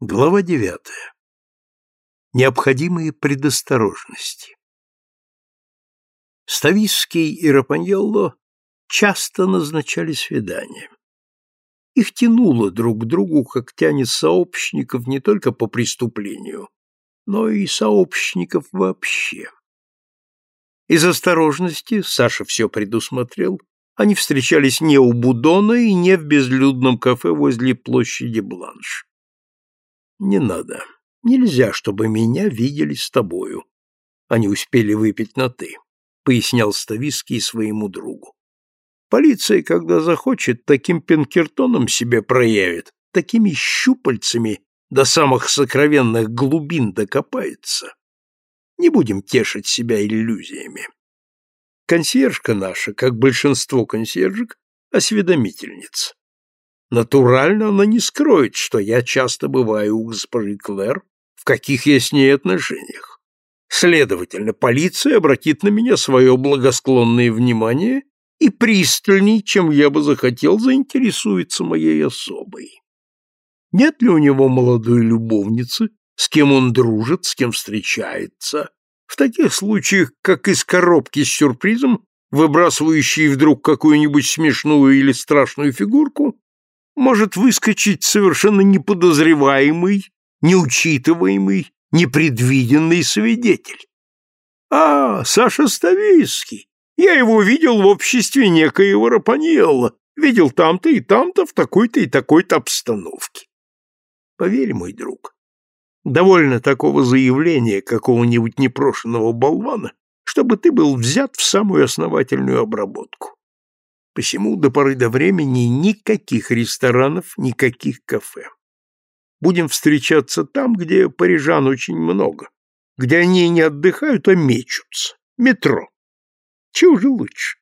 Глава девятая. Необходимые предосторожности. Стависский и Рапаньелло часто назначали свидания. Их тянуло друг к другу, как тянет сообщников не только по преступлению, но и сообщников вообще. Из осторожности, Саша все предусмотрел, они встречались не у Будона и не в безлюдном кафе возле площади Бланш. «Не надо. Нельзя, чтобы меня видели с тобою. Они успели выпить на «ты», — пояснял Ставиский своему другу. Полиция, когда захочет, таким пинкертоном себе проявит, такими щупальцами до самых сокровенных глубин докопается. Не будем тешить себя иллюзиями. Консьержка наша, как большинство консьержек, осведомительница. Натурально она не скроет, что я часто бываю у госпожи Клэр, в каких я с ней отношениях. Следовательно, полиция обратит на меня свое благосклонное внимание и пристальней, чем я бы захотел, заинтересуется моей особой. Нет ли у него молодой любовницы, с кем он дружит, с кем встречается. В таких случаях, как из коробки с сюрпризом, выбрасывающей вдруг какую-нибудь смешную или страшную фигурку, может выскочить совершенно неподозреваемый, неучитываемый, непредвиденный свидетель. А, Саша Ставийский. Я его видел в обществе некоего Рапаньелла, видел там-то и там-то в такой-то и такой-то обстановке. Поверь, мой друг, Довольно такого заявления какого-нибудь непрошенного болвана, чтобы ты был взят в самую основательную обработку. Посему до поры до времени никаких ресторанов, никаких кафе. Будем встречаться там, где парижан очень много, где они не отдыхают, а мечутся. Метро. Чего же лучше?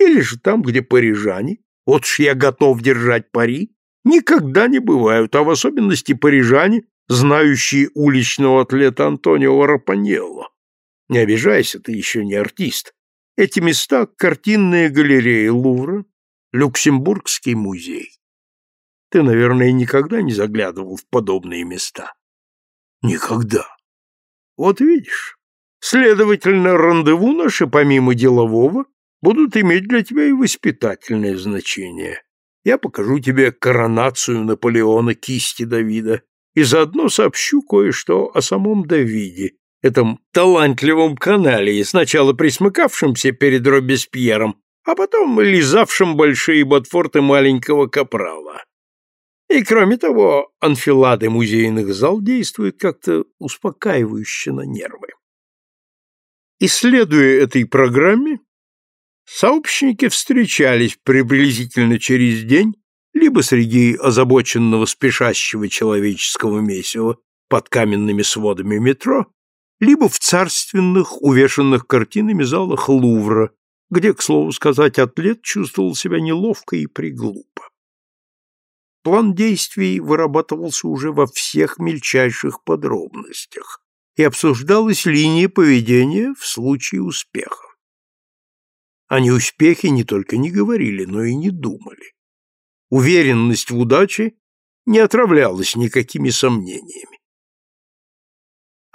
Или же там, где парижане, вот ж я готов держать пари, никогда не бывают, а в особенности парижане, знающий уличного атлета Антонио Рапаньелло. Не обижайся, ты еще не артист. Эти места — картинная галерея Лувра, Люксембургский музей. Ты, наверное, никогда не заглядывал в подобные места? Никогда. Вот видишь. Следовательно, рандеву наши, помимо делового, будут иметь для тебя и воспитательное значение. Я покажу тебе коронацию Наполеона кисти Давида, и заодно сообщу кое-что о самом Давиде, этом талантливом канале, сначала присмыкавшемся перед Робеспьером, а потом лизавшим большие ботфорты маленького капрала. И, кроме того, анфилады музейных зал действуют как-то успокаивающе на нервы. Исследуя этой программе, сообщники встречались приблизительно через день либо среди озабоченного спешащего человеческого месива под каменными сводами метро, либо в царственных, увешанных картинами залах Лувра, где, к слову сказать, атлет чувствовал себя неловко и приглупо. План действий вырабатывался уже во всех мельчайших подробностях, и обсуждалась линия поведения в случае успеха. О неуспехе не только не говорили, но и не думали уверенность в удаче не отравлялась никакими сомнениями.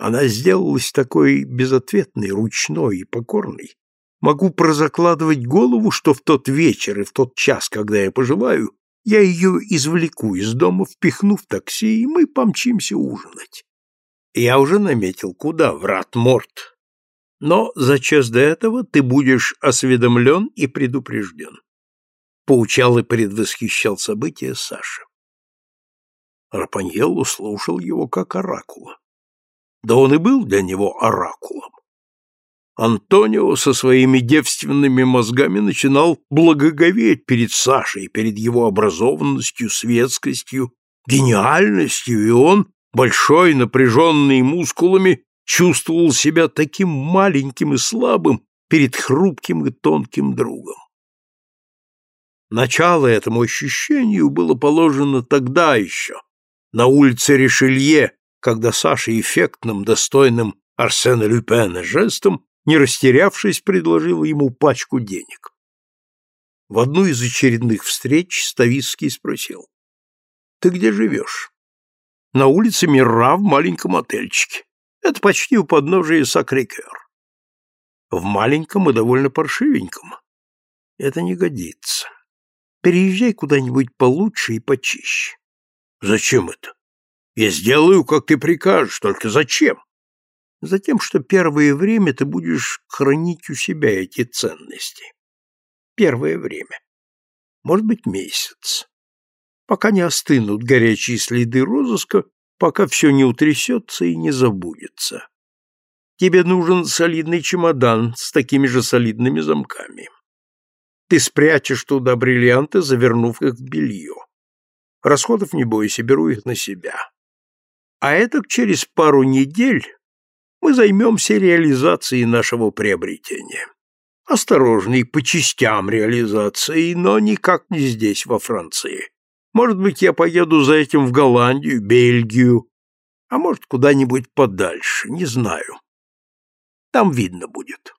Она сделалась такой безответной, ручной и покорной. Могу прозакладывать голову, что в тот вечер и в тот час, когда я пожелаю, я ее извлеку из дома, впихну в такси, и мы помчимся ужинать. Я уже наметил, куда, в Ратморт. Но за час до этого ты будешь осведомлен и предупрежден поучал и предвосхищал события Саша. Рапаньелло слушал его как оракула. Да он и был для него оракулом. Антонио со своими девственными мозгами начинал благоговеть перед Сашей, перед его образованностью, светскостью, гениальностью, и он, большой, напряженный мускулами, чувствовал себя таким маленьким и слабым перед хрупким и тонким другом. Начало этому ощущению было положено тогда еще, на улице Ришелье, когда Саша эффектным, достойным Арсена Люпена жестом, не растерявшись, предложил ему пачку денег. В одну из очередных встреч Ставицкий спросил, «Ты где живешь?» На улице Мирра в маленьком отельчике. Это почти у подножия Сакрикер. В маленьком и довольно паршивеньком. Это не годится. Переезжай куда-нибудь получше и почище. Зачем это? Я сделаю, как ты прикажешь, только зачем? Затем, что первое время ты будешь хранить у себя эти ценности. Первое время. Может быть, месяц. Пока не остынут горячие следы розыска, пока все не утрясется и не забудется. Тебе нужен солидный чемодан с такими же солидными замками. Ты спрячешь туда бриллианты, завернув их в белье. Расходов не бойся, беру их на себя. А это через пару недель мы займемся реализацией нашего приобретения. Осторожный, по частям реализации, но никак не здесь, во Франции. Может быть, я поеду за этим в Голландию, Бельгию, а может, куда-нибудь подальше, не знаю. Там видно будет.